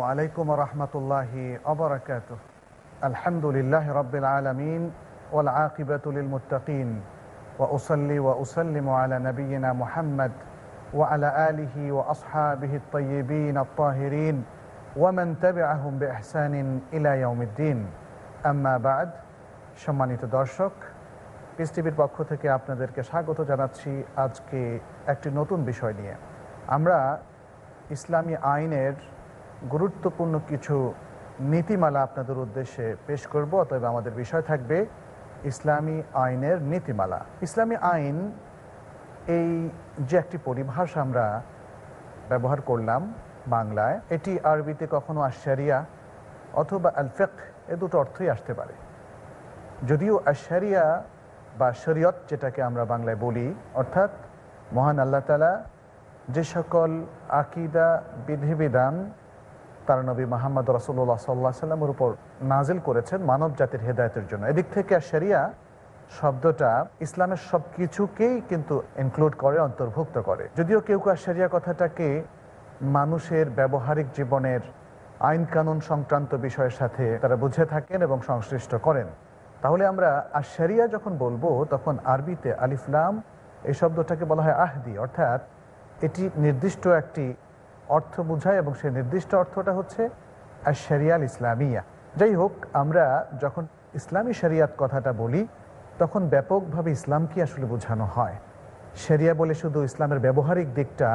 আসসালামু আলাইকুম রহমতুল্লাহি অবরাকাত আলহামদুলিল্লাহ রবিল আলমিন ওয়াল আকিবাতুল মুতাকিন ওয়া উসল্লি ওয়া উসল্লিম আলা নবীনা মুহাম্মদ ওয়া আলা আলিহি ওয়া আসহাবিহি الطيبين الطاهرين ومن تبعهم بإحسان إلى يوم الدين أما بعد সম্মানিত দর্শক পিস টিভির পক্ষ থেকে আপনাদেরকে স্বাগত জানাচ্ছি আজকে একটি নতুন বিষয় নিয়ে আমরা ইসলামী আইনের গুরুত্বপূর্ণ কিছু নীতিমালা আপনাদের উদ্দেশ্যে পেশ করব, অতএব আমাদের বিষয় থাকবে ইসলামী আইনের নীতিমালা। ইসলামী আইন, এই যে একটি পরিভাষ আমরা ব্যবহার করলাম বাংলায়, এটি আরবিতে কখনো আশারিয়া অথবা আলফেক এ দুটো অর্থই আসতে পারে। যদিও আশারিয়া বা শরীয়ত যেটাকে আমরা বাংলায় বলি, অর্থাৎ মহান আল্লাহ তালা যে সকল আকিদা, বিধিবিধান তার নবী মাহমদ রসুল্লাহ সাল্লাহ সাল্লামের উপর নাজিল করেছেন মানব জাতির হেদায়তের জন্য। এদিক থেকে শরিয়া শব্দটা ইসলামের সব কিছুকেই কিন্তু ইনক্লুড করে, অন্তর্ভুক্ত করে। যদিও কেউ কেউ শরিয়া কথাটাকে মানুষের ব্যবহারিক জীবনের আইন কানুন সংক্রান্ত বিষয়ের সাথে তারা বুঝে থাকেন এবং সংশ্লিষ্ট করেন। তাহলে আমরা আশারিয়া যখন বলব, তখন আরবিতে আলিফলাম এই শব্দটাকে বলা হয় আহদি। অর্থাৎ এটি নির্দিষ্ট একটি অর্থ বোঝায় এবং সেই নির্দিষ্ট অর্থটা হচ্ছে আশারিয়াল ইসলামিয়া যাই হোক, আমরা যখন ইসলামী শরিয়াত কথাটা বলি, তখন ব্যাপকভাবে ইসলামকে আসলে বোঝানো হয়। শরিয়া বলে শুধু ইসলামের ব্যবহারিক দিকটা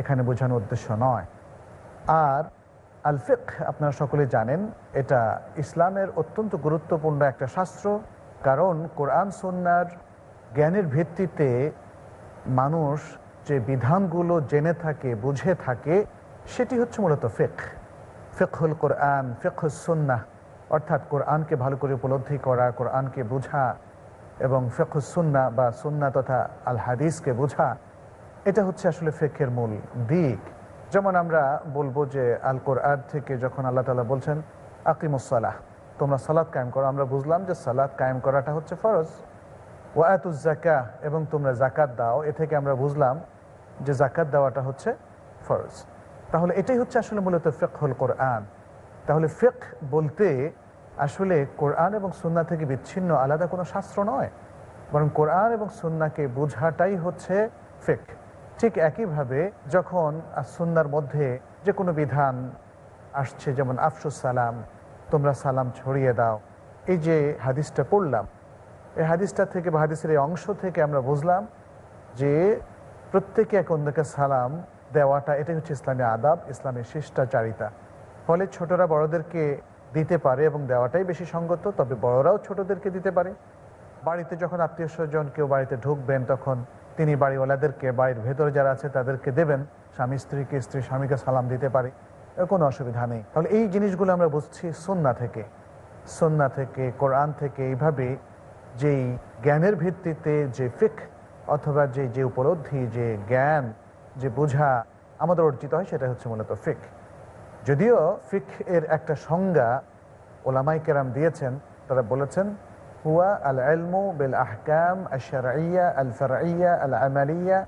এখানে বোঝানোর উদ্দেশ্য নয়। আর আলফেক আপনারা সকলে জানেন, এটা ইসলামের অত্যন্ত গুরুত্বপূর্ণ একটা শাস্ত্র। কারণ কোরআন সন্ন্যার জ্ঞানের ভিত্তিতে মানুষ যে বিধানগুলো জেনে থাকে, বুঝে থাকে, সেটি হচ্ছে মূলত ফেক ফেকহুল কোরআন ফেকহুসন্না অর্থাৎ কোরআনকে ভালো করে উপলব্ধি করা, কোরআনকে বোঝা এবং ফেকহুসন্না বা সুন্না তথা আল হাদিসকে বোঝা, এটা হচ্ছে আসলে ফেকের মূল দিক। যেমন আমরা বলব যে আল কোরআন থেকে যখন আল্লাহ তালা বলছেন আকিমুসালাহ তোমরা সালাদ কায়েম করো। আমরা বুঝলাম যে সালাদ কায়েম করাটা হচ্ছে ফরজ। ওয়াতুজাকা এবং তোমরা জাকাত দাও। এ থেকে আমরা বুঝলাম যে জাকাত দেওয়াটা হচ্ছে ফরজ। তাহলে এটাই হচ্ছে আসলে মূলত ফেক হল কোরআন। তাহলে ফেক বলতে আসলে কোরআন এবং সুন্না থেকে বিচ্ছিন্ন, আলাদা কোনো শাস্ত্র নয়। বরং কোরআন এবং সুন্নাকে বোঝাটাই হচ্ছে ফেক ঠিক একইভাবে যখন সুন্নার মধ্যে যে কোনো বিধান আসছে, যেমন আফসুস সালাম, তোমরা সালাম ছড়িয়ে দাও। এই যে হাদিসটা পড়লাম, এই হাদিসটা থেকে বা হাদিসের এই অংশ থেকে আমরা বুঝলাম যে প্রত্যেকে এক অন্যকে সালাম দেওয়াটা, এটাই হচ্ছে ইসলামী আদাব ইসলামের শিষ্টাচারিতা। ফলে ছোটরা বড়দেরকে দিতে পারে এবং দেওয়াটাই বেশি সঙ্গত, তবে বড়রাও ছোটদেরকে দিতে পারে। বাড়িতে যখন আত্মীয় স্বজন কেউ বাড়িতে ঢুকবেন, তখন তিনি বাড়িওয়ালাদেরকে, বাড়ির ভেতরে যারা আছে তাদেরকে দেবেন, স্বামী স্ত্রীকে, স্ত্রী স্বামীকে সালাম দিতে পারে কোনো অসুবিধা নেই। তাহলে এই জিনিসগুলো আমরা বুঝছি সন্না থেকে। সন্না থেকে, কোরআন থেকে, এইভাবে যেই জ্ঞানের ভিত্তিতে, যে ফিক অথবা যে যে উপলব্ধি, যে জ্ঞান, যে বোঝা আমাদের অর্জিত হয় সেটা হচ্ছে মূলত ফিক যদিও ফিক এর একটা সংজ্ঞা ওলামাই কেরাম দিয়েছেন, তারা বলেছেন, হুয়া আল আলমু বেল আহকাম আশারাইয়া আল ফারাইয়া আল আমালিয়া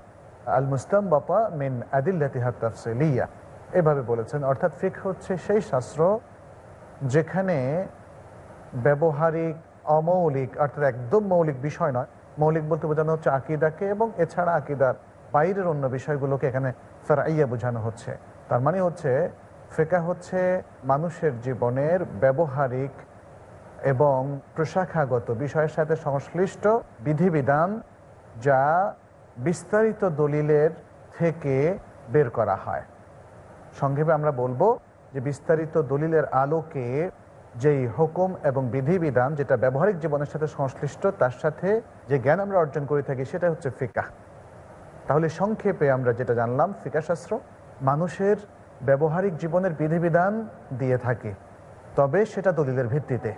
আল মুস্তাম্বাতা মিন আদিল্লাতিহা তাফসিলিয়া এভাবে বলেছেন। অর্থাৎ ফিক হচ্ছে সেই শাস্ত্র যেখানে ব্যবহারিক, অমৌলিক, অর্থাৎ একদম মৌলিক বিষয় নয় মৌলিক বলতে বোঝানো হচ্ছে আকিদাকে এবং এছাড়া আকিদার বাইরের অন্য বিষয়গুলোকে এখানে ফেরাইয়া বোঝানো হচ্ছে। তার মানে হচ্ছে ফেকা হচ্ছে মানুষের জীবনের ব্যবহারিক এবং প্রশাখাগত বিষয়ের সাথে সংশ্লিষ্ট বিধিবিধান যা বিস্তারিত দলিলের থেকে বের করা হয়। সংক্ষেপে আমরা বলব যে বিস্তারিত দলিলের আলোকে যেই হুকুম এবং বিধিবিধান যেটা ব্যবহারিক জীবনের সাথে সংশ্লিষ্ট, তার সাথে যে জ্ঞান আমরা অর্জন করে থাকি সেটা হচ্ছে ফিকা। তাহলে সংক্ষেপে আমরা যেটা জানলাম ফিকাশাস্ত্র মানুষের ব্যবহারিক জীবনের বিধিবিধান দিয়ে থাকে, তবে সেটা দলিলের ভিত্তিতে।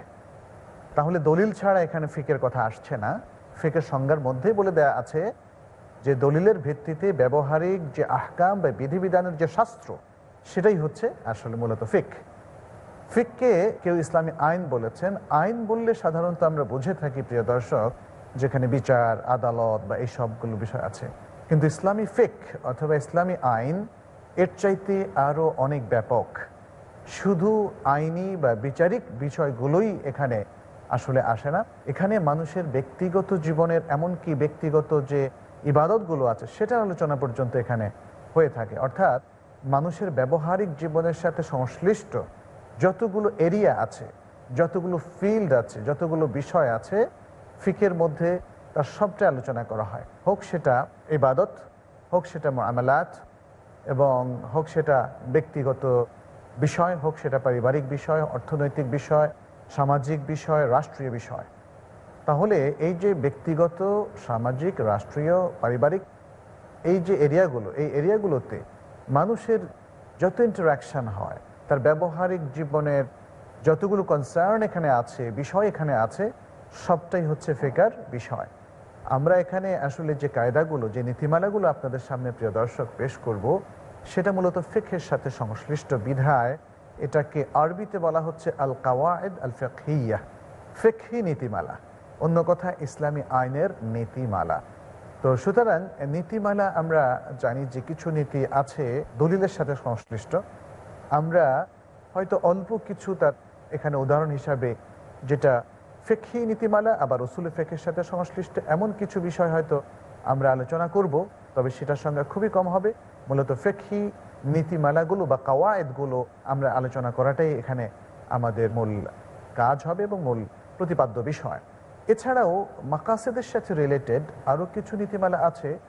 তাহলে দলিল ছাড়া এখানে ফিকের কথা আসছে না। ফিকের সংজ্ঞার মধ্যেই বলে দেয়া আছে যে দলিলের ভিত্তিতে ব্যবহারিক যে আহকাম বা বিধিবিধানের যে শাস্ত্র, সেটাই হচ্ছে আসলে মূলত ফিক। ফিককে কেউ ইসলামী আইন বলেছেন। আইন বললে সাধারণত আমরা বুঝে থাকি, প্রিয় দর্শক, যেখানে বিচার, আদালত বা এই সবগুলো বিষয় আছে। কিন্তু ইসলামী ফিক অথবা ইসলামী আইন এর চাইতে আরও অনেক ব্যাপক। শুধু আইনি বা বিচারিক বিষয়গুলোই এখানে আসলে আসে না। এখানে মানুষের ব্যক্তিগত জীবনের এমনকি ব্যক্তিগত যে ইবাদতগুলো আছে, সেটার আলোচনা পর্যন্ত এখানে হয়ে থাকে। অর্থাৎ মানুষের ব্যবহারিক জীবনের সাথে সংশ্লিষ্ট যতগুলো এরিয়া আছে, যতগুলো ফিল্ড আছে, যতগুলো বিষয় আছে, ফিকের মধ্যে তার সবটা আলোচনা করা হয়। হোক সেটা ইবাদত, হোক সেটা মামলাত এবং হোক সেটা ব্যক্তিগত বিষয়, হোক সেটা পারিবারিক বিষয়, অর্থনৈতিক বিষয়, সামাজিক বিষয়, রাষ্ট্রীয় বিষয়। তাহলে এই যে ব্যক্তিগত, সামাজিক, রাষ্ট্রীয়, পারিবারিক, এই যে এরিয়াগুলো, এই এরিয়াগুলোতে মানুষের যত ইন্টারাকশান হয় তার ব্যবহারিক জীবনের যতগুলো কনসার্ন এখানে আছে, বিষয় এখানে আছে, সবটাই হচ্ছে ফেকার বিষয়। আমরা এখানে আসলে যে কায়দাগুলো, যে নীতিমালাগুলো আপনাদের সামনে প্রিয় দর্শক পেশ করব, সেটা মূলত ফেকের সাথে সংশ্লিষ্ট বিধায় এটাকে আরবিতে বলা হচ্ছে আল কাওয়ায়দ আল ফেকহিয়া ফেকহি নীতিমালা, অন্য কথা ইসলামী আইনের নীতিমালা। তো সুতরাং নীতিমালা আমরা জানি যে কিছু নীতি আছে, দলিলের সাথে সংশ্লিষ্ট আমরা হয়তো অল্প কিছু তার এখানে উদাহরণ হিসাবে যেটা ফেকহি নীতিমালা, আবার রসুল ফেকের সাথে সংশ্লিষ্ট এমন কিছু বিষয় হয়তো আমরা আলোচনা করব, তবে সেটার সঙ্গে খুবই কম হবে। মূলত ফেকহি নীতিমালাগুলো বা কাওয়ায়েদগুলো আমরা আলোচনা করাটাই এখানে আমাদের মূল কাজ হবে এবং মূল প্রতিপাদ্য বিষয়। এছাড়াও মাকাসেদের সাথে রিলেটেড আরও কিছু নীতিমালা আছে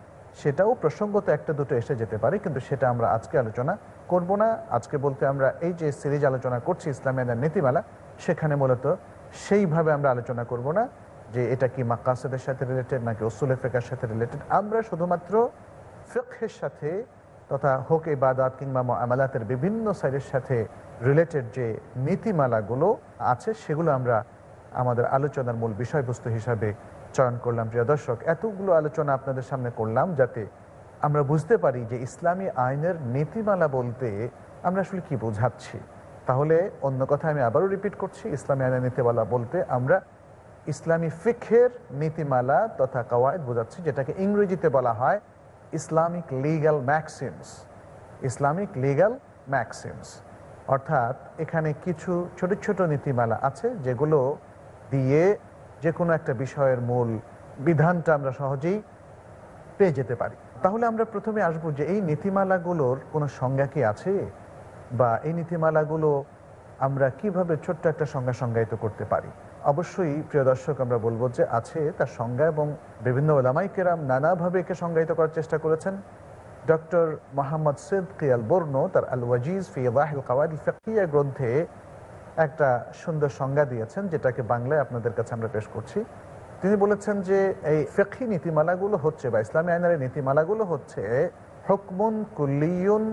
সেটাও প্রসঙ্গত একটা দুটো এসে যেতে পারে, কিন্তু সেটা আমরা আজকে আলোচনা করব না। আজকে বলতে আমরা এই যে সিরিজ আলোচনা করছি ইসলামের নীতিমালা, সেখানে মূলত সেইভাবে আমরা আলোচনা করব না যে এটা কি মাকাসেদের সাথে রিলেটেড নাকি ওসুল ফেকার সাথে রিলেটেড আমরা শুধুমাত্র ফিকহের সাথে তথা হোক, ইবাদাত কিংবা আমালাতের বিভিন্ন সাইডের সাথে রিলেটেড যে নীতিমালাগুলো আছে, সেগুলো আমরা আমাদের আলোচনার মূল বিষয়বস্তু হিসাবে চয়ন করলাম, প্রিয় দর্শক। এতগুলো আলোচনা আপনাদের সামনে করলাম যাতে আমরা বুঝতে পারি যে ইসলামী আইনের নীতিমালা বলতে আমরা আসলে কি বোঝাচ্ছি। তাহলে অন্য কথা আমি আবারও রিপিট করছি, ইসলামী আইনের নীতিমালা বলতে আমরা ইসলামী ফিখের নীতিমালা তথা কাওয়ায়দ বোঝাচ্ছি, যেটাকে ইংরেজিতে বলা হয় Islamic legal maxims. Islamic legal maxims. অর্থাৎ এখানে কিছু ছোট ছোট নীতিমালা আছে যেগুলো দিয়ে যে কোনো একটা বিষয়ের মূল বিধানটা আমরা সহজেই পেয়ে যেতে পারি। তাহলে আমরা প্রথমে আসব যে এই নীতিমালাগুলোর কোনো সংজ্ঞা কি আছে? বা এই নীতিমালাগুলো আমরা কীভাবে ছোট্ট একটা সংজ্ঞা সংজ্ঞায়িত করতে পারি? অবশ্যই, প্রিয় দর্শক, আমরা বলব যে আছে তার সংজ্ঞা এবং বিভিন্ন ওলামাই কেরাম নানাভাবে একে সংজ্ঞায়িত করার চেষ্টা করেছেন। ডক্টর মোহাম্মদ সিদ্কি আল বর্ণ তার আল ওয়াজিজ ফিয়াহিল কাওয়াদ ফিয়া গ্রন্থে একটা সুন্দর সংজ্ঞা দিয়েছেন, যেটাকে বাংলায় আপনাদের কাছে আমরা পেশ করছি। তিনি বলেছেন যে এই ফেকি নীতিমালাগুলো হচ্ছে বা ইসলামী আইনের নীতিমালাগুলো হচ্ছে, হকমুন কুল্লিয়ুন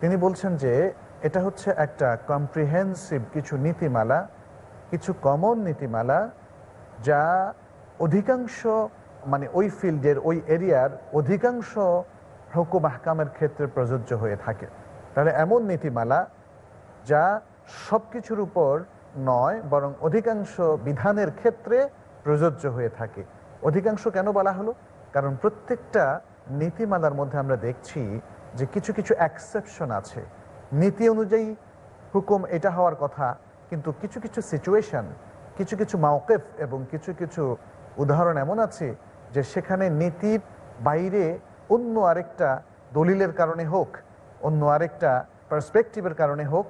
তিনি বলছেন যে এটা হচ্ছে একটা কম্প্রিহেন্সিভ কিছু নীতিমালা, কিছু কমন নীতিমালা, যা অধিকাংশ মানে ওই ফিল্ডের ওই এরিয়ার অধিকাংশ হুকুম আহকামের ক্ষেত্রে প্রযোজ্য হয়ে থাকে। তাহলে এমন নীতিমালা যা সব কিছুর উপর নয়, বরং অধিকাংশ বিধানের ক্ষেত্রে প্রযোজ্য হয়ে থাকে। অধিকাংশ কেন বলা হলো? কারণ প্রত্যেকটা নীতিমালার মধ্যে আমরা দেখছি যে কিছু কিছু অ্যাকসেপশন আছে। নীতি অনুযায়ী হুকুম এটা হওয়ার কথা, কিন্তু কিছু কিছু সিচুয়েশন কিছু কিছু মাওকেফ এবং কিছু কিছু উদাহরণ এমন আছে যে সেখানে নীতির বাইরে অন্য আরেকটা দলিলের কারণে হোক, অন্য আরেকটা পার্সপেক্টিভের কারণে হোক,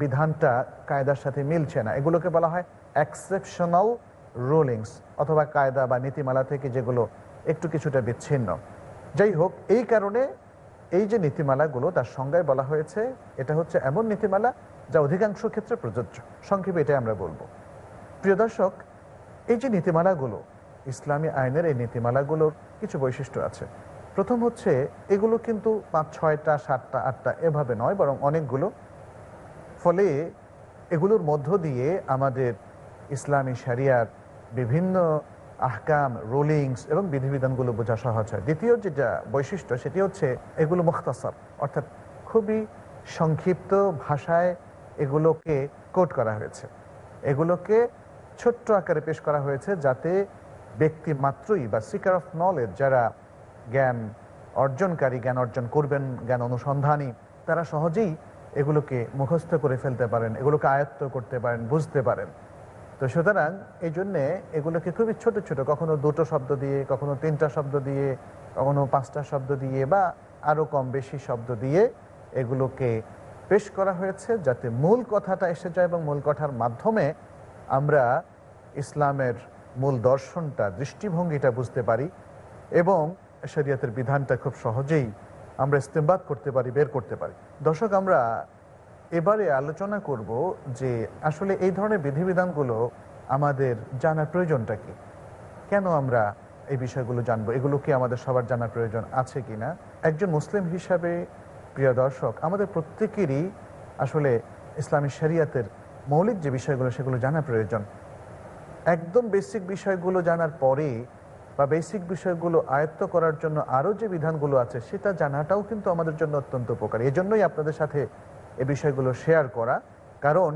বিধানটা কায়দার সাথে মিলছে না। এগুলোকে বলা হয় এক্সেপশনাল রুলিংস অথবা কায়দা বা নীতিমালা থেকে যেগুলো একটু কিছুটা বিচ্ছিন্ন। যাই হোক, এই কারণে এই যে নীতিমালাগুলো, তার সংজ্ঞায় বলা হয়েছে, এটা হচ্ছে এমন নীতিমালা যা অধিকাংশ ক্ষেত্রে প্রযোজ্য। সংক্ষেপে এটাই আমরা বলব। প্রিয় দর্শক, এই যে নীতিমালাগুলো, ইসলামী আইনের এই নীতিমালাগুলোর কিছু বৈশিষ্ট্য আছে। প্রথম হচ্ছে, এগুলো কিন্তু পাঁচ, ছয়টা, সাতটা, আটটা, এভাবে নয়, বরং অনেকগুলো। ফলে এগুলোর মধ্য দিয়ে আমাদের ইসলামী শরিয়ার বিভিন্ন আহকাম, রুলিংস এবং বিধিবিধানগুলো বোঝা সহজ হয়। দ্বিতীয় যেটা বৈশিষ্ট্য, সেটি হচ্ছে এগুলো মুখতাসর, অর্থাৎ খুবই সংক্ষিপ্ত ভাষায় এগুলোকে কোট করা হয়েছে। এগুলোকে ছোট্ট আকারে পেশ করা হয়েছে যাতে ব্যক্তি মাত্রই বা সিকার অফ নলেজ যারা জ্ঞান অর্জনকারী, জ্ঞান অর্জন করবেন, জ্ঞান অনুসন্ধানী, তারা সহজেই এগুলোকে মুখস্থ করে ফেলতে পারেন, এগুলোকে আয়ত্ত করতে পারেন, বুঝতে পারেন। তো সুতরাং এই জন্যে এগুলোকে খুবই ছোট ছোট, কখনো দুটো শব্দ দিয়ে, কখনো তিনটা শব্দ দিয়ে, কখনো পাঁচটা শব্দ দিয়ে বা আরও কম বেশি শব্দ দিয়ে এগুলোকে পেশ করা হয়েছে যাতে মূল কথাটা এসে যায় এবং মূল কথার মাধ্যমে আমরা ইসলামের মূল দর্শনটা, দৃষ্টিভঙ্গিটা বুঝতে পারি এবং শরীয়তের বিধানটা খুব সহজেই আমরা ইস্তেমবাদ করতে পারি, বের করতে পারি। দর্শক, আমরা এবারে আলোচনা করব যে আসলে এই ধরনের বিধিবিধানগুলো আমাদের জানার প্রয়োজনটা কি? কেন আমরা এই বিষয়গুলো জানব? এগুলো কি আমাদের সবার জানার প্রয়োজন আছে কি না? একজন মুসলিম হিসাবে, প্রিয় দর্শক, আমাদের প্রত্যেকেরই আসলে ইসলামী শরিয়াতের মৌলিক যে বিষয়গুলো, সেগুলো জানা প্রয়োজন। একদম বেসিক বিষয়গুলো জানার পরে বা বেসিক বিষয়গুলো আয়ত্ত করার জন্য আরও যে বিধানগুলো আছে, সেটা জানাটাও কিন্তু আমাদের জন্য অত্যন্ত উপকারী। এই জন্যই আপনাদের সাথে এই বিষয়গুলো শেয়ার করা। কারণ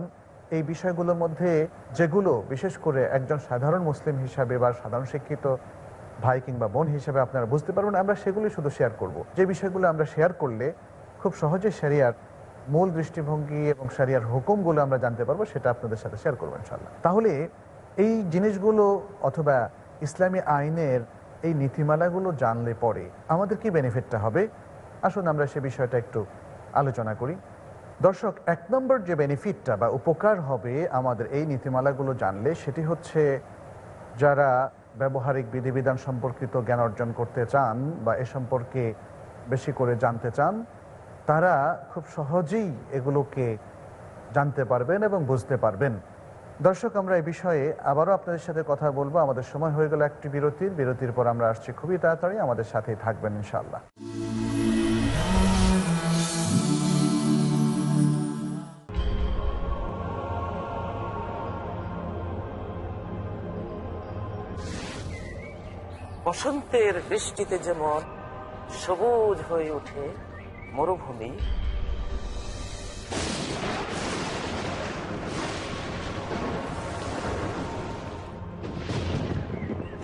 এই বিষয়গুলোর মধ্যে যেগুলো, বিশেষ করে একজন সাধারণ মুসলিম হিসাবে বা সাধারণ শিক্ষিত ভাই কিংবা বোন হিসাবে আপনারা বুঝতে পারবেন, আমরা সেগুলি শুধু শেয়ার করব। যে বিষয়গুলো আমরা শেয়ার করলে খুব সহজে সারিয়ার মূল দৃষ্টিভঙ্গি এবং সারিয়ার হুকুমগুলো আমরা জানতে পারব, সেটা আপনাদের সাথে শেয়ার করব ইনশাল্লাহ তাহলে এই জিনিসগুলো অথবা ইসলামী আইনের এই নীতিমালাগুলো জানলে পরে আমাদের কি বেনিফিটটা হবে? আসুন আমরা সে বিষয়টা একটু আলোচনা করি। দর্শক, এক নম্বর যে বেনিফিটটা বা উপকার হবে আমাদের এই নীতিমালাগুলো জানলে সেটি হচ্ছে যারা ব্যবহারিক বিধিবিধান সম্পর্কিত জ্ঞান অর্জন করতে চান বা এ সম্পর্কে বেশি করে জানতে চান, তারা খুব সহজেই এগুলোকে জানতে পারবেন এবং বুঝতে পারবেন। দর্শক, আমরা এই বিষয়ে আবারও আপনাদের সাথে কথা বলব। আমাদের সময় হয়ে গেল একটি বিরতির। বিরতির পর আমরা আসছি খুবই তাড়াতাড়ি। আমাদের সাথেই থাকবেন ইনশাল্লাহ বসন্তের বৃষ্টিতে যেমন সবুজ হয়ে ওঠে মরুভূমি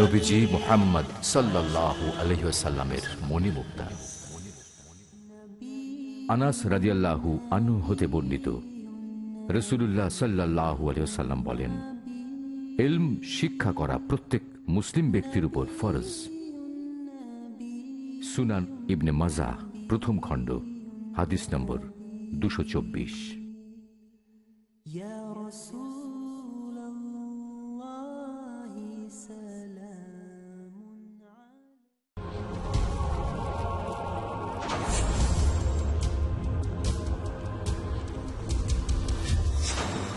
নবীজি মোহাম্মদ সাল্লাহ আলহ্লামের মণিমুক্তা। আনাস রাজিয়াল্লাহু আনু হতে বর্ণিত। রসুল্লাহ সাল্লাহু আলহ্লাম বলেন এলম শিক্ষা করা প্রত্যেক মুসলিম ব্যক্তির উপর ফরজ। সুনান ইবনে মাজা, প্রথম খণ্ড, হাদিস নম্বর দুশো চব্বিশ।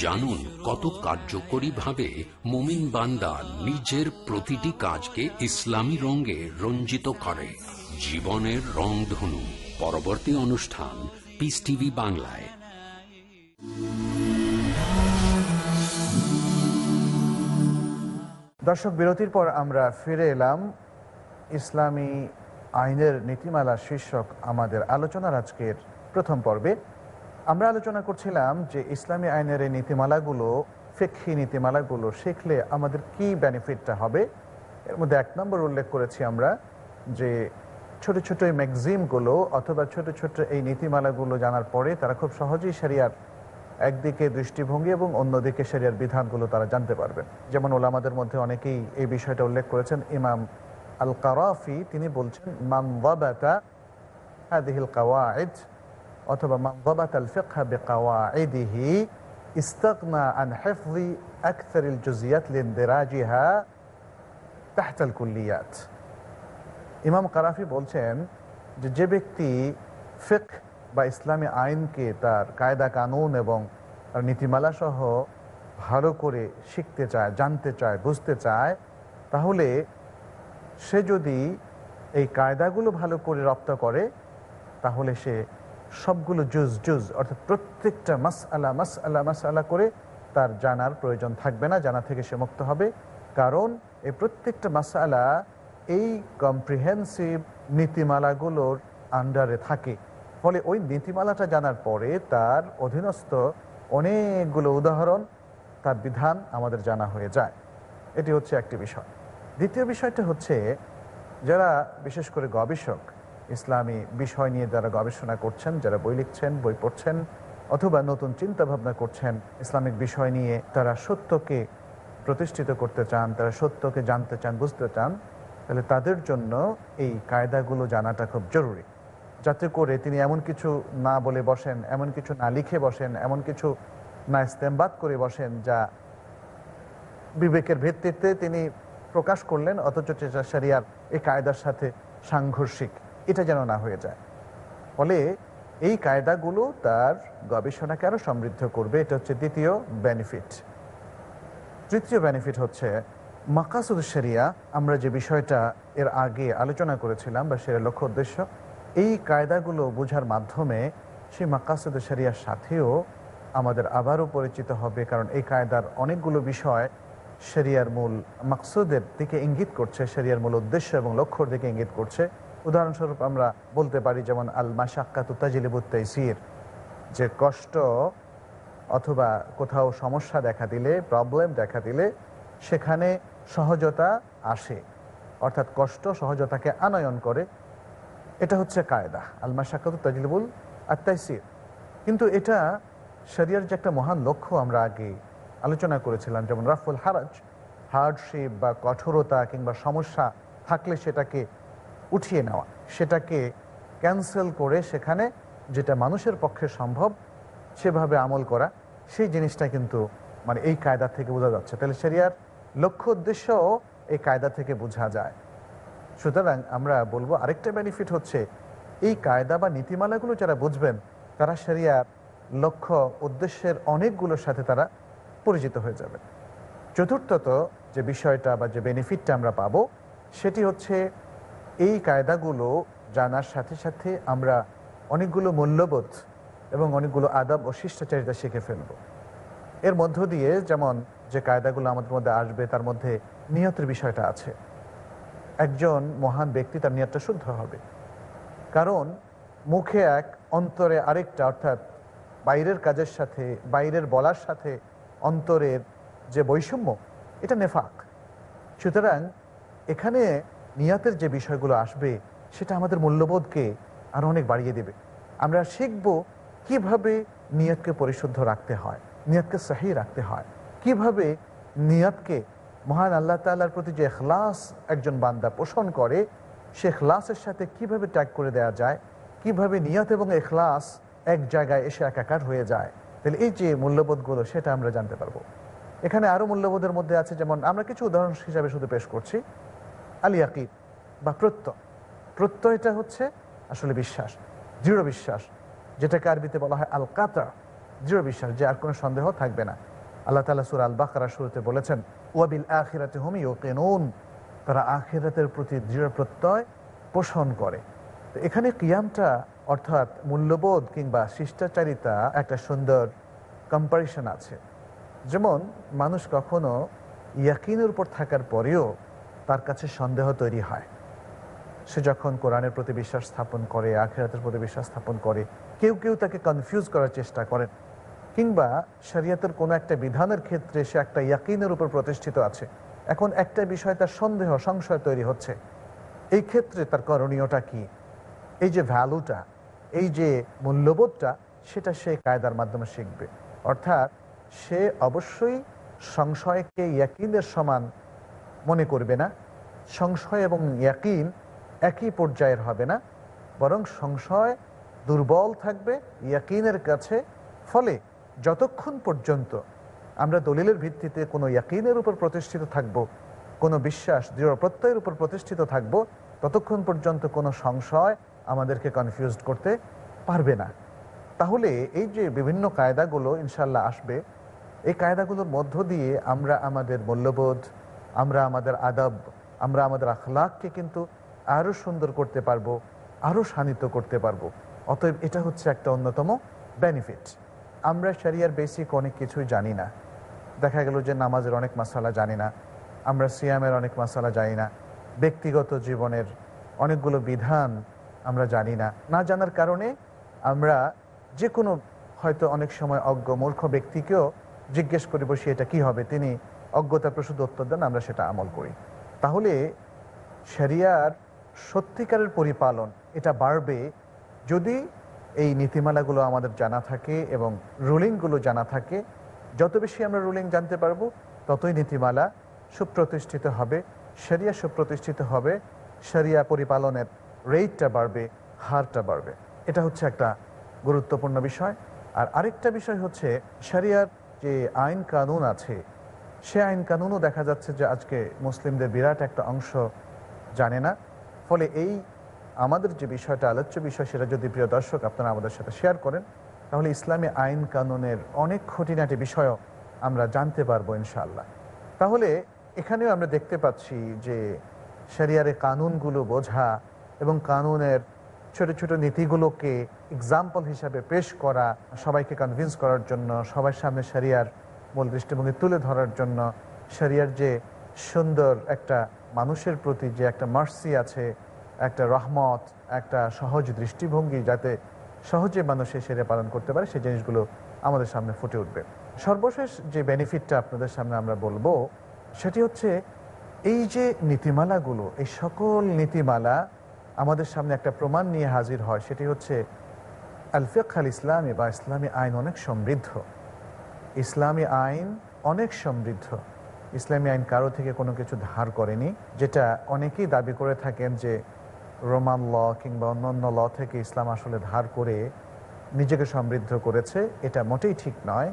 জানুন কত কার্যকরী ভাবে মোমিন বান্দা নিজের প্রতিটি কাজকে ইসলামী রঙে রঞ্জিত করে। জীবনের রং ধনু। পরবর্তী অনুষ্ঠান পিস টিভি বাংলায়। দর্শক, বিরতির পর আমরা ফিরে এলাম ইসলামী আইনের নীতিমালা শীর্ষক আমাদের আলোচনার আজকের প্রথম পর্বে, আমরা আলোচনা করছিলাম যে ইসলামী আইনের এই নীতিমালাগুলো ফেক্ষি নীতিমালাগুলো শিখলে আমাদের কি বেনিফিটটা হবে। এর মধ্যে এক নম্বর উল্লেখ করেছি আমরা যে ছোট ছোট এই ম্যাগজিমগুলো অথবা ছোট ছোট এই নীতিমালাগুলো জানার পরে তারা খুব সহজেই সারিয়ার একদিকে দৃষ্টিভঙ্গি এবং অন্যদিকে সেরিয়ার বিধানগুলো তারা জানতে পারবেন। যেমন ওলামাদের মধ্যে অনেকেই এই বিষয়টা উল্লেখ করেছেন, ইমাম আল কারাফি তিনি বলছেন মান ওয়াবাতা হাদিহিল কাওয়াইদ অথবা মান ওয়াবাত আল ফিকহা বিকাওয়াইদিহি ইস্তাগনা আন হিফযি আকসারিল জুজিয়াত লিনদিরাজিহা তাহতাল কুল্লিয়াত ইমাম কারাফি বলছেন যে যে ব্যক্তি ফিক বা ইসলামী আইনকে তার কায়দা কানুন এবং তার নীতিমালা সহ ভালো করে শিখতে চায় জানতে চায় বুঝতে চায় তাহলে সে যদি এই কায়দাগুলো ভালো করে রপ্ত করে, তাহলে সে সবগুলো জুজ জুজ, অর্থাৎ প্রত্যেকটা মাস আলা মাস আলা মাস আলা করে তার জানার প্রয়োজন থাকবে না, জানা থেকে সে মুক্ত হবে। কারণ এই প্রত্যেকটা মাসালা এই কম্প্রিহেন্সিভ নীতিমালাগুলোর আন্ডারে থাকে। ফলে ওই নীতিমালাটা জানার পরে তার অধীনস্থ অনেকগুলো উদাহরণ, তার বিধান আমাদের জানা হয়ে যায়। এটি হচ্ছে একটি বিষয়। দ্বিতীয় বিষয়টা হচ্ছে, যারা বিশেষ করে গবেষক, ইসলামী বিষয় নিয়ে যারা গবেষণা করছেন, যারা বই লিখছেন, বই পড়ছেন, অথবা নতুন চিন্তা ভাবনা করছেন, ইসলামিক বিষয় নিয়ে তারা সত্যকে প্রতিষ্ঠিত করতে চান, তারা সত্যকে জানতে চান, বুঝতে চান, তাহলে তাদের জন্য এই কায়দাগুলো জানাটা খুব জরুরি। যাতে করে তিনি এমন কিছু না বলে বসেন, এমন কিছু না লিখে বসেন, এমন কিছু না ইস্তেমবাদ করে বসেন, যা বিবেকের ভিত্তিতে তিনি প্রকাশ করলেন, অথচ সেটা সারিয়ার এই কায়দার সাথে সাংঘর্ষিক। এটা যেন না হয়ে যায়। ফলে এই কায়দাগুলো তার গবেষণাকে আরও সমৃদ্ধ করবে। এটা হচ্ছে দ্বিতীয় বেনিফিট তৃতীয় বেনিফিট হচ্ছে, মাকাসুদ শরিয়া, আমরা যে বিষয়টা এর আগে আলোচনা করেছিলাম বা সের লক্ষ্য উদ্দেশ্য, এই কায়দাগুলো বোঝার মাধ্যমে সেই মাকাসুদ শরিয়ার সাথেও আমাদের আবারও পরিচিত হবে, কারণ এই কায়দার অনেকগুলো বিষয় শরিয়ার মূল মাকসুদের দিকে ইঙ্গিত করছে, শরিয়ার মূল উদ্দেশ্য এবং লক্ষ্যর দিকে ইঙ্গিত করছে। উদাহরণস্বরূপ আমরা বলতে পারি যেমন আল মাসাক্কাত তাজিলিবুত তাইসির, যে কষ্ট অথবা কোথাও সমস্যা দেখা দিলে প্রবলেম দেখা দিলে সেখানে সহজতা আসে। অর্থাৎ কষ্ট সহজতাকে আনয়ন করে। এটা হচ্ছে কায়দা আলমা শাকাত তাজলিবুল আত্মাইসির কিন্তু এটা শরিয়ার যে একটা মহান লক্ষ্য আমরা আগে আলোচনা করেছিলাম, যেমন রাফুল হারাজ হার্ডশিপ বা কঠোরতা কিংবা সমস্যা থাকলে সেটাকে উঠিয়ে নেওয়া, সেটাকে ক্যান্সেল করে সেখানে যেটা মানুষের পক্ষে সম্ভব সেভাবে আমল করা, সেই জিনিসটা কিন্তু মানে এই কায়দা থেকে বোঝা যাচ্ছে। তাহলে সেরিয়ার লক্ষ্য উদ্দেশ্যও এই কায়দা থেকে বোঝা যায়। সুতরাং আমরা বলব আরেকটা বেনিফিট হচ্ছে এই কায়দা বা নীতিমালাগুলো যারা বুঝবেন, তারা সেরিয়ার লক্ষ্য, উদ্দেশ্যের অনেকগুলোর সাথে তারা পরিচিত হয়ে যাবে। চতুর্থত যে বিষয়টা বা যে বেনিফিটটা আমরা পাবো, সেটি হচ্ছে এই কায়দাগুলো জানার সাথে সাথে আমরা অনেকগুলো মূল্যবোধ এবং অনেকগুলো আদব ও শিষ্টাচারিতা শিখে ফেলব। এর মধ্য দিয়ে যেমন যে কায়দাগুলো আমাদের মধ্যে আসবে, তার মধ্যে নিয়তের বিষয়টা আছে। একজন মহান ব্যক্তি তার নিয়তটা শুদ্ধ হবে। কারণ মুখে এক, অন্তরে আরেকটা, অর্থাৎ বাইরের কাজের সাথে, বাইরের বলার সাথে অন্তরের যে বৈষম্য, এটা নেফাক। সুতরাং এখানে নিয়াতের যে বিষয়গুলো আসবে, সেটা আমাদের মূল্যবোধকে আরও অনেক বাড়িয়ে দেবে। আমরা শিখব কীভাবে নিয়তকে পরিশুদ্ধ রাখতে হয়, নিয়তকে সাহি রাখতে হয়। কীভাবে নিয়তকে মহান আল্লাহ তাল্লার প্রতি যে এখলাস একজন বান্দা পোষণ করে, সে এখলাসের সাথে কীভাবে ট্যাগ করে দেওয়া যায়, কীভাবে নিয়ত এবং এখলাস এক জায়গায় এসে একাকার হয়ে যায় তাহলে এই যে মূল্যবোধগুলো, সেটা আমরা জানতে পারব। এখানে আরও মূল্যবোধের মধ্যে আছে, যেমন আমরা কিছু উদাহরণ হিসাবে শুধু পেশ করছি। আলিয়াকিব বা প্রত্যয়। প্রত্যয়টা হচ্ছে আসলে বিশ্বাস, দৃঢ় বিশ্বাস, যেটাকে আরবিতে বলা হয় আল কাতা দৃঢ় বিশ্বাস, যে আর কোনো সন্দেহ থাকবে না। আল্লাহ তালা সুর আল বাকারা শুরুতে বলেছেন ওয়াবিল আখিরাতে হুম ইউকেনুন। তারা আখিরাতের প্রতি দৃঢ় প্রত্যয় পোষণ করে। তো এখানে কিয়ামটা অর্থাৎ মূল্যবোধ কিংবা শিষ্টাচারিতা একটা সুন্দর কম্পারিশন আছে। যেমন মানুষ কখনো ইয়াকিনের উপর থাকার পরেও তার কাছে সন্দেহ তৈরি হয়। সে যখন কোরআনের প্রতি বিশ্বাস স্থাপন করে, আখেরাতের প্রতি বিশ্বাস স্থাপন করে, কেউ কেউ তাকে কনফিউজ করার চেষ্টা করেন। কিংবা শরিয়াতের কোনো একটা বিধানের ক্ষেত্রে সে একটা ইয়াকিনের উপর প্রতিষ্ঠিত আছে। এখন একটা বিষয় তার সন্দেহ, সংশয় তৈরি হচ্ছে। এই ক্ষেত্রে তার করণীয়টা কি? এই যে ভ্যালুটা এই যে মূল্যবোধটা, সেটা সে কায়দার মাধ্যমে শিখবে। অর্থাৎ সে অবশ্যই সংশয়কে ইয়াকিনের সমান মনে করবে না। সংশয় এবং ইয়াকিন একই পর্যায়ের হবে না। বরং সংশয় দুর্বল থাকবে ইয়াকিনের কাছে। ফলে যতক্ষণ পর্যন্ত আমরা দলিলের ভিত্তিতে কোনো ইয়াকিনের উপর প্রতিষ্ঠিত থাকব, কোনো বিশ্বাস, দৃঢ় প্রত্যয়ের উপর প্রতিষ্ঠিত থাকব, ততক্ষণ পর্যন্ত কোনো সংশয় আমাদেরকে কনফিউজ করতে পারবে না। তাহলে এই যে বিভিন্ন কায়দাগুলো ইনশাল্লাহ আসবে, এই কায়দাগুলোর মধ্য দিয়ে আমরা আমাদের মূল্যবোধ, আমরা আমাদের আদব, আমরা আমাদের আখলাককে কিন্তু আরও সুন্দর করতে পারব আরও শানিত করতে পারব। অতএব এটা হচ্ছে একটা অন্যতম বেনিফিট আমরা শরিয়ার বেসিক অনেক কিছুই জানি না। দেখা গেল যে নামাজের অনেক মশালা জানি না, আমরা সিয়ামের অনেক মশালা জানি না, ব্যক্তিগত জীবনের অনেকগুলো বিধান আমরা জানি না। না জানার কারণে আমরা যে কোনো হয়তো অনেক সময় অজ্ঞ মূর্খ ব্যক্তিকেও জিজ্ঞেস করি বসি এটা কি হবে। তিনি অজ্ঞতা প্রসূত উত্তর দেন, আমরা সেটা আমল করি। তাহলে শরিয়ার সত্যিকারের পরিপালন, এটা বাড়বে যদি এই নীতিমালাগুলো আমাদের জানা থাকে এবং রুলিংগুলো জানা থাকে। যত বেশি আমরা রুলিং জানতে পারব, ততই নীতিমালা সুপ্রতিষ্ঠিত হবে, শরিয়া সুপ্রতিষ্ঠিত হবে, শরিয়া পরিপালনের রেটটা বাড়বে, হারটা বাড়বে। এটা হচ্ছে একটা গুরুত্বপূর্ণ বিষয়। আর আরেকটা বিষয় হচ্ছে, শরিয়ার যে আইন কানুন আছে, সে আইন কানুনও দেখা যাচ্ছে যে আজকে মুসলিমদের বিরাট একটা অংশ জানে না। ফলে এই আমাদের যে বিষয়টা, আলোচ্য বিষয়, সেটা যদি প্রিয় দর্শক আপনারা আমাদের সাথে শেয়ার করেন, তাহলে ইসলামী আইন কানুনের অনেক খুঁটিনাটি বিষয়ও আমরা জানতে পারব ইনশাআল্লাহ। তাহলে এখানেও আমরা দেখতে পাচ্ছি যে শরিয়ারে কানুনগুলো বোঝা এবং কানুনের ছোট ছোট নীতিগুলোকে এক্সাম্পল হিসাবে পেশ করা, সবাইকে কনভিন্স করার জন্য, সবার সামনে শরিয়ার মূল দৃষ্টিভঙ্গি তুলে ধরার জন্য শরিয়ার যে সুন্দর একটা মানুষের প্রতি যে একটা মার্সি আছে, একটা রহমত, একটা সহজ দৃষ্টিভঙ্গি যাতে সহজে মানুষ সেরে পালন করতে পারে, সেই জিনিসগুলো আমাদের সামনে ফুটে উঠবে। সর্বশেষ যে বেনিফিটটা আপনাদের সামনে আমরা বলব, সেটি হচ্ছে এই যে নীতিমালাগুলো, এই সকল নীতিমালা আমাদের সামনে একটা প্রমাণ নিয়ে হাজির হয়, সেটি হচ্ছে আল ইসলামী বা ইসলামী আইন অনেক সমৃদ্ধ। ইসলামী আইন অনেক সমৃদ্ধ। ইসলামী আইন কারও থেকে কোনো কিছু ধার করেনি, যেটা অনেকেই দাবি করে থাকেন যে রোমান ল কিংবা অন্যান্য ল থেকে ইসলাম আসলে ধার করে নিজেকে সমৃদ্ধ করেছে, এটা মোটেই ঠিক নয়।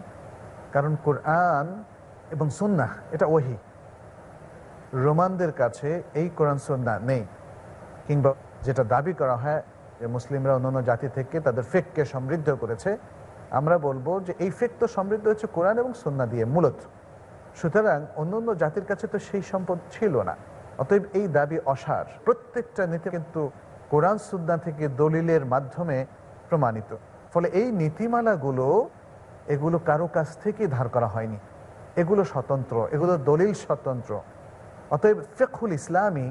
কারণ কোরআন এবং সুন্না এটা ওহি রোমানদের কাছে এই কোরআন সুন্না নেই, কিংবা যেটা দাবি করা হয় যে মুসলিমরা অন্যান্য জাতি থেকে তাদের ফেককে সমৃদ্ধ করেছে, আমরা বলব যে এই ফেক তো সমৃদ্ধ হচ্ছে কোরআন এবং সন্না দিয়ে মূলত। সুতরাং অন্য অন্য জাতির কাছে তো সেই সম্পদ ছিল না। অতএব এই দাবি অসার। প্রত্যেকটা নীতি কিন্তু কোরআন সুন্না থেকে দলিলের মাধ্যমে প্রমাণিত। ফলে এই নীতিমালাগুলো, এগুলো কারও কাছ থেকে ধার করা হয়নি। এগুলো স্বতন্ত্র, এগুলো দলিল স্বতন্ত্র। অতএব ফেকুল ইসলামী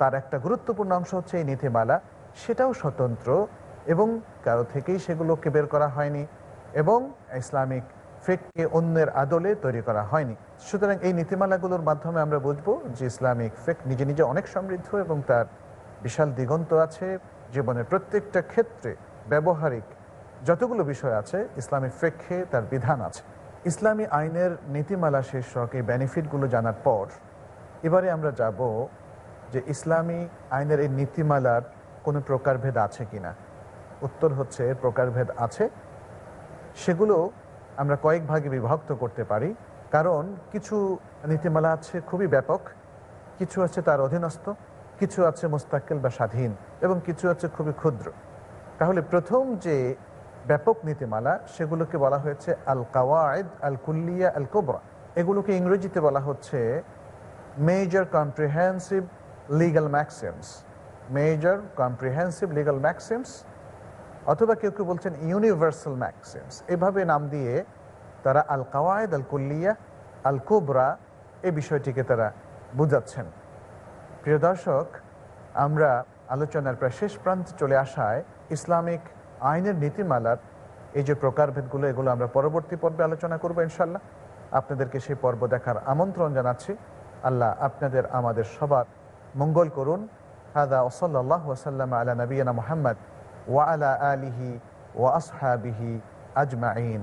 তার একটা গুরুত্বপূর্ণ অংশ হচ্ছে এই নীতিমালা। সেটাও স্বতন্ত্র এবং কারও থেকেই সেগুলোকে বের করা হয়নি এবং ইসলামিক ফেককে অন্যের আদলে তৈরি করা হয়নি। সুতরাং এই নীতিমালাগুলোর মাধ্যমে আমরা বুঝব যে ইসলামিক ফেক নিজে নিজে অনেক সমৃদ্ধ এবং তার বিশাল দিগন্ত আছে। জীবনের প্রত্যেকটা ক্ষেত্রে ব্যবহারিক যতগুলো বিষয় আছে, ইসলামিক ফেকহে তার বিধান আছে। ইসলামী আইনের নীতিমালা শীর্ষক এই বেনিফিটগুলো জানার পর এবারে আমরা যাব যে ইসলামী আইনের এই নীতিমালার কোনো প্রকারভেদ আছে কিনা উত্তর হচ্ছে এর প্রকারভেদ আছে। সেগুলো আমরা কয়েক ভাগে বিভক্ত করতে পারি। কারণ কিছু নীতিমালা আছে খুবই ব্যাপক, কিছু আছে তার অধীনস্থ, কিছু আছে মোস্তাক্কেল বা স্বাধীন, এবং কিছু আছে খুবই ক্ষুদ্র। তাহলে প্রথম যে ব্যাপক নীতিমালা, সেগুলোকে বলা হয়েছে আল কাওয়ায়দ আল কুল্লিয়া আল কোবরা এগুলোকে ইংরেজিতে বলা হচ্ছে major comprehensive legal maxims major comprehensive legal maxims অথবা কেউ কেউ বলছেন ইউনিভার্সাল ম্যাক্সিমস এভাবে নাম দিয়ে তারা আল কাওয়ায়দ আল কুল্লিয়া আল কোবরা এই বিষয়টিকে তারা বুঝাচ্ছেন। প্রিয় দর্শক, আমরা আলোচনার প্রায় শেষ প্রান্তে চলে আসায় ইসলামিক আইনের নীতিমালার এই যে প্রকারভেদগুলো, এগুলো আমরা পরবর্তী পর্বে আলোচনা করব ইনশাল্লাহ আপনাদেরকে সেই পর্ব দেখার আমন্ত্রণ জানাচ্ছি। আল্লাহ আপনাদের, আমাদের সবার منجول كرون هذا وصلى الله وسلم على نبينا محمد وعلى آله وأصحابه أجمعين.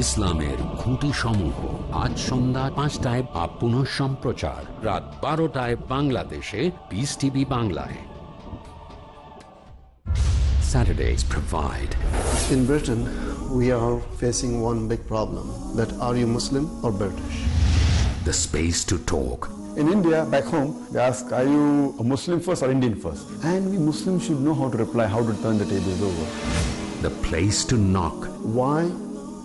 ইসলামের খুঁটি সমূহ আজ সন্ধ্যা পাঁচটায় বা পুনঃ সম্প্রচার রাত বারোটায় বাংলাদেশে পিস টিভি বাংলায় Saturdays provide. In Britain, we are facing one big problem that are you Muslim or British? The space to talk. In India, back home, they ask, are you a Muslim first or Indian first? And we Muslims should know how to reply, how to turn the tables over. The place to knock. Why